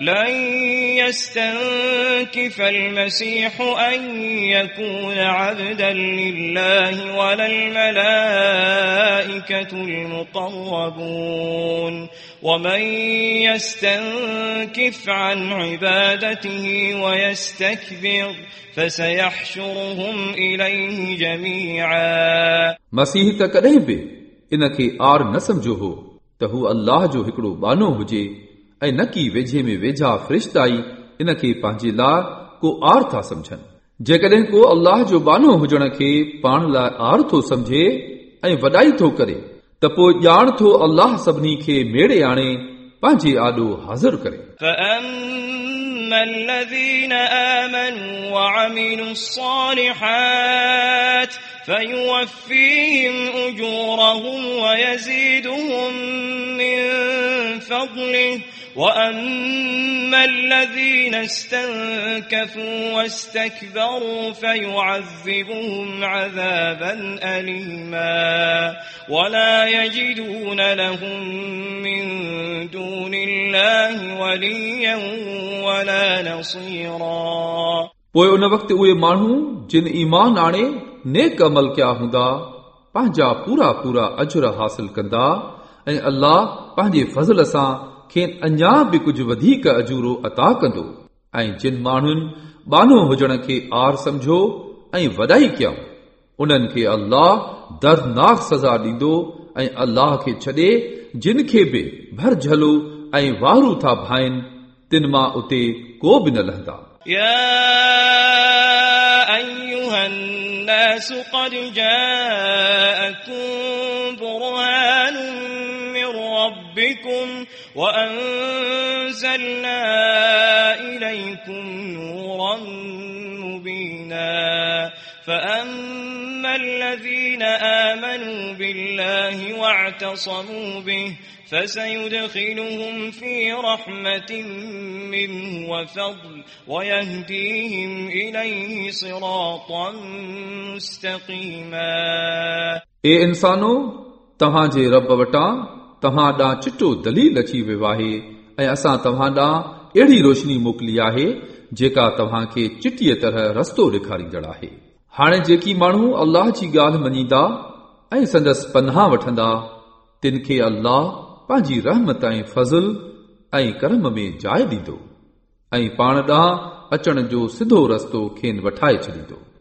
لن يستنكف المسيح أن يكون عبدا لله ولا الملائكة المقربون ومن يستنكف عن عبادته ويستكبر فسيحشرهم إليه جميعا मसीह त कॾहिं बि इन खे आर न सम्झो हो त हू अल्लाह जो हिकिड़ो बानो हुजे ऐं न की वेझे में वेझा फ़रिश्ताई इन खे पंहिंजे लाइ को आर था सम्झनि जेकॾहिं को अल्लाह जो बानो हुजण खे पाण लाइ आर थो सम्झे ऐं वॾाई थो करे त पोइ ॼाण थो अल्लाह सभिनी खे मेड़े आणे पंहिंजे आॾो हाज़िर करे فأما الذين آمنوا وعملوا الصالحات فيوفيهم أجورهم ويزيدهم من فضله وأما الذين استنكفوا واستكبروا فيعذبهم عذابا أليما ولا يجدون لهم من دون الله وليا ولا نصيرا पोइ उन वक़्तु उहे माण्हू जिन ईमान आणे नेक अमल कया हूंदा पंहिंजा पूरा पूरा अजुर हासिल कंदा ऐं अल्लाह पंहिंजे फज़ल सां खेनि अञा बि कुझु वधीक अजूरो अता कंदो ऐं जिन माण्हुनि बानो हुजण खे आर सम्झो ऐं वॾाई कयऊं उन्हनि खे अल्लाह दर्दनाक सज़ा ॾींदो ऐं अल्लाह खे छॾे जिन खे बि भर झलो ऐं वारू था भाइनि तिन मां उते को बि न लहंदा يا أيها الناس قد جاءكم ربكم وأنزلنا إليكم نورا مبينا فأما الذين آمنوا بالله واعتصموا به فسيدخلهم في رحمة منه وفضل ويهديهم إليه صراطا مستقيما ए इंसानो तव्हांजे रब वटां توهان ڏانهن چٽو دليل اچي ويو آهي ۽ اسان توهان ڏانهن اهڙي روشني موڪلي آهي جيڪا توهان کي چٽيءَ طرح رستو ڏيکاريندڙ آهي. هاڻي جيڪي ماڻهو الله جي ڳالهه مڃيندا ۽ سندس پناهه وٺندا تن کي الله پنهنجي رحمت ۽ فضل ۽ ڪرم ۾ جاءِ ڏيندو ۽ پاڻ ڏانهن اچڻ جو سڌو رستو کين وٺائي ڇڏيندو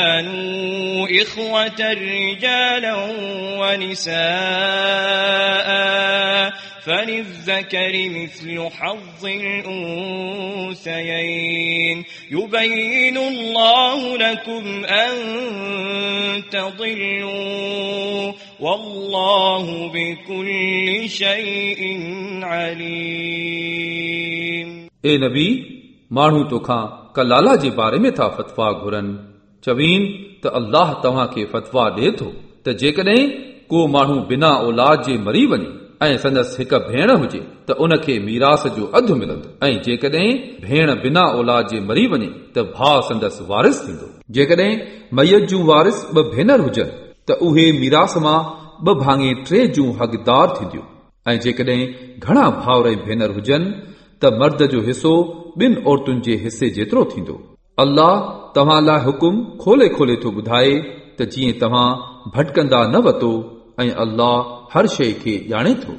كانوا إخوة رجالا ونساء فللذكر مثل حظ الأنثيين يبين الله لكم أن تضلوا والله بكل شيء عليم ए नबी माण्हू तोखां कलाला जे बारे में था फ़तवा घुरनि چوين ته الله توهان کي فتوا ڏئي ٿو. ته جيڪڏهن ڪو ماڻهو بنا اولاد جي مري وڃي ۽ سندس هڪ ڀيڻ هجي ته ان کي ميراث جو اڌ ملندو. ۽ جيڪڏهن ڀيڻ بنا اولاد جي مري وڃي ته ڀاءُ سندس وارث ٿيندو. جيڪڏهن مييت جون وارث ٻه ڀينر هجن ته اهي ميراث مان ٻه ڀاڱي ٽي جون حقدار ٿينديون. ۽ جيڪڏهن گهڻا ڀائر ۽ ڀينر هجن ته مرد جو حصو ٻن عورتن جي حصي جيترو ٿيندو अल्लाह तव्हां लाइ हुकुम खोले खोले थो ॿुधाए त जीअं तव्हां भटकंदा न वतो ऐं अल्लाह हर शइ खे ॼाणे थो